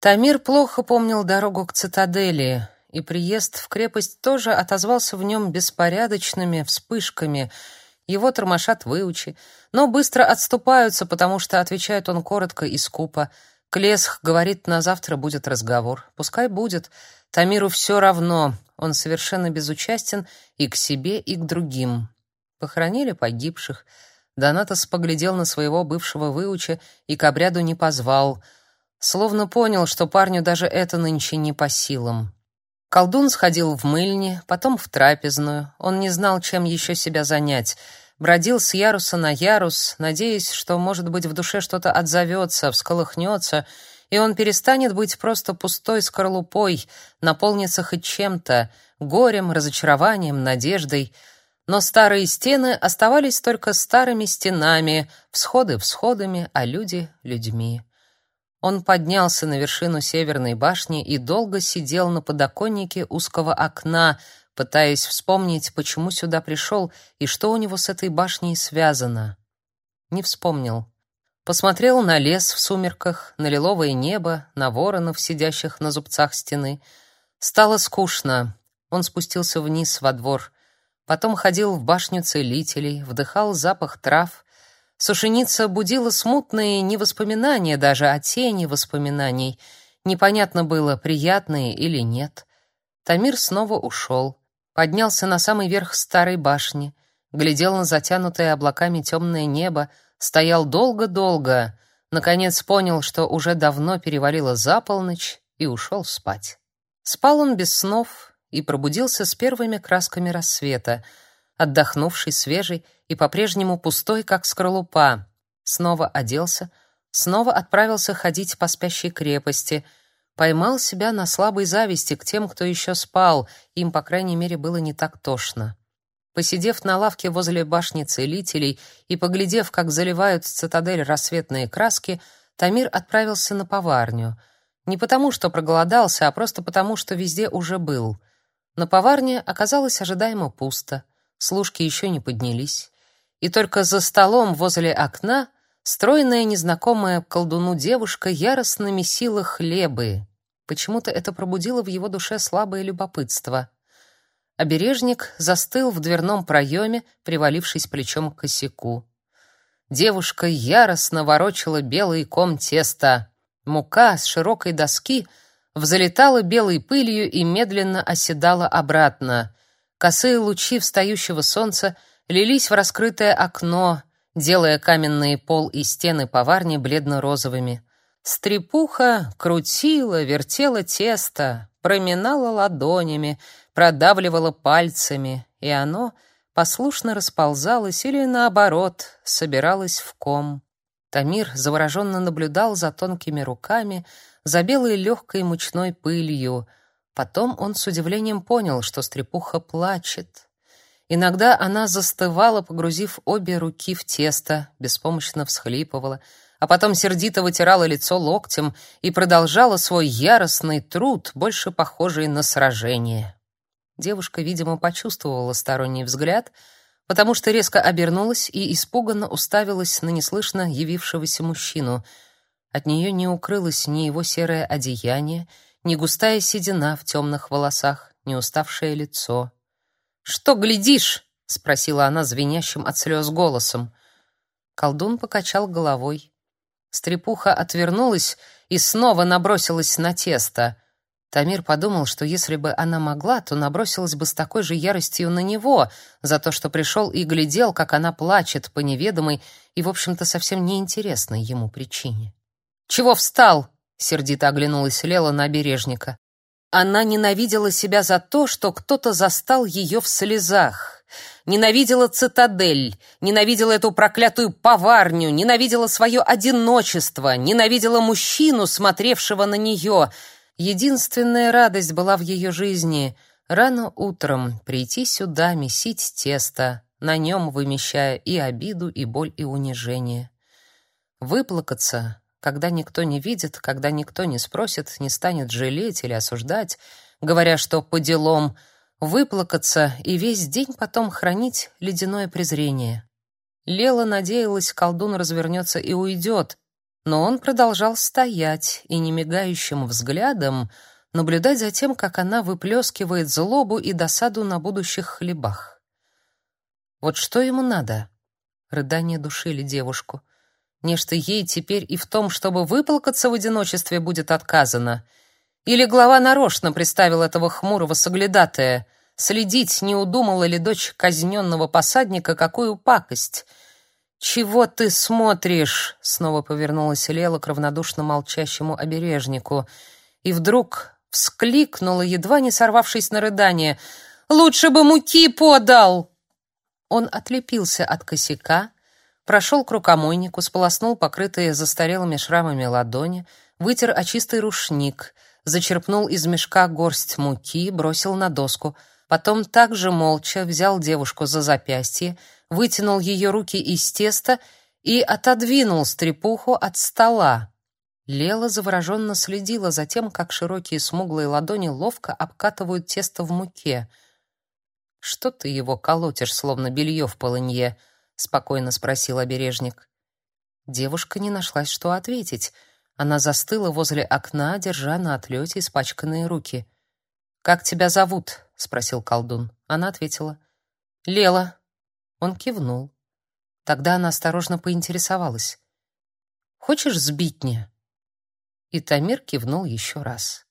Тамир плохо помнил дорогу к цитадели, и приезд в крепость тоже отозвался в нем беспорядочными вспышками. Его тормошат выучи, но быстро отступаются, потому что отвечает он коротко и скупо. Клесх говорит, на завтра будет разговор. Пускай будет. Тамиру все равно. Он совершенно безучастен и к себе, и к другим. Похоронили погибших. Донатос поглядел на своего бывшего выуча и к обряду не позвал — Словно понял, что парню даже это нынче не по силам. Колдун сходил в мыльни, потом в трапезную. Он не знал, чем еще себя занять. Бродил с яруса на ярус, надеясь, что, может быть, в душе что-то отзовется, всколыхнется, и он перестанет быть просто пустой скорлупой, наполнится хоть чем-то, горем, разочарованием, надеждой. Но старые стены оставались только старыми стенами, всходы всходами, а люди — людьми. Он поднялся на вершину северной башни и долго сидел на подоконнике узкого окна, пытаясь вспомнить, почему сюда пришел и что у него с этой башней связано. Не вспомнил. Посмотрел на лес в сумерках, на лиловое небо, на воронов, сидящих на зубцах стены. Стало скучно. Он спустился вниз во двор. Потом ходил в башню целителей, вдыхал запах трав, Сушеница будила смутные не воспоминания даже, а тени воспоминаний. Непонятно было, приятные или нет. Тамир снова ушел. Поднялся на самый верх старой башни, глядел на затянутое облаками темное небо, стоял долго-долго, наконец понял, что уже давно перевалило за полночь и ушел спать. Спал он без снов и пробудился с первыми красками рассвета — отдохнувший, свежий и по-прежнему пустой, как скорлупа. Снова оделся, снова отправился ходить по спящей крепости, поймал себя на слабой зависти к тем, кто еще спал, им, по крайней мере, было не так тошно. Посидев на лавке возле башни целителей и поглядев, как заливают цитадель рассветные краски, Тамир отправился на поварню. Не потому, что проголодался, а просто потому, что везде уже был. На поварне оказалось ожидаемо пусто — служки еще не поднялись, и только за столом возле окна стройная незнакомая колдуну девушка яростно месила хлебы. Почему-то это пробудило в его душе слабое любопытство. Обережник застыл в дверном проеме, привалившись плечом к косяку. Девушка яростно ворочала белый ком теста. Мука с широкой доски взлетала белой пылью и медленно оседала обратно. Косые лучи встающего солнца лились в раскрытое окно, делая каменные пол и стены поварни бледно-розовыми. Стрепуха крутила, вертела тесто, проминала ладонями, продавливала пальцами, и оно послушно расползалось или, наоборот, собиралось в ком. Тамир завороженно наблюдал за тонкими руками, за белой легкой мучной пылью — Потом он с удивлением понял, что стрепуха плачет. Иногда она застывала, погрузив обе руки в тесто, беспомощно всхлипывала, а потом сердито вытирала лицо локтем и продолжала свой яростный труд, больше похожий на сражение. Девушка, видимо, почувствовала сторонний взгляд, потому что резко обернулась и испуганно уставилась на неслышно явившегося мужчину. От нее не укрылось ни его серое одеяние, ни густая седина в темных волосах, ни уставшее лицо. «Что глядишь?» — спросила она звенящим от слез голосом. Колдун покачал головой. Стрепуха отвернулась и снова набросилась на тесто. Тамир подумал, что если бы она могла, то набросилась бы с такой же яростью на него за то, что пришел и глядел, как она плачет по неведомой и, в общем-то, совсем неинтересной ему причине. «Чего встал?» Сердито оглянулась Лела на бережника. Она ненавидела себя за то, что кто-то застал ее в слезах. Ненавидела цитадель, ненавидела эту проклятую поварню, ненавидела свое одиночество, ненавидела мужчину, смотревшего на нее. Единственная радость была в ее жизни — рано утром прийти сюда, месить тесто, на нем вымещая и обиду, и боль, и унижение. Выплакаться, когда никто не видит, когда никто не спросит, не станет жалеть или осуждать, говоря, что по делам, выплакаться и весь день потом хранить ледяное презрение. Лела надеялась, колдун развернется и уйдет, но он продолжал стоять и немигающим взглядом наблюдать за тем, как она выплескивает злобу и досаду на будущих хлебах. Вот что ему надо? Рыдания душили девушку. Нечто ей теперь и в том, чтобы выплакаться в одиночестве, будет отказано. Или глава нарочно представил этого хмурого соглядатая. Следить, не удумала ли дочь казненного посадника какую пакость. «Чего ты смотришь?» — снова повернулась Лела к равнодушно молчащему обережнику. И вдруг вскликнула, едва не сорвавшись на рыдание. «Лучше бы муки подал!» Он отлепился от косяка, прошел к рукомойнику, сполоснул покрытые застарелыми шрамами ладони, вытер о чистый рушник, зачерпнул из мешка горсть муки, бросил на доску, потом также молча взял девушку за запястье, вытянул ее руки из теста и отодвинул стрепуху от стола. Лела завороженно следила за тем, как широкие смуглые ладони ловко обкатывают тесто в муке. «Что ты его колотишь, словно белье в полынье?» Спокойно спросил обережник. Девушка не нашлась, что ответить. Она застыла возле окна, держа на отлете испачканные руки. Как тебя зовут? спросил колдун. Она ответила: Лела. Он кивнул. Тогда она осторожно поинтересовалась: Хочешь сбить мне? И Тамир кивнул еще раз.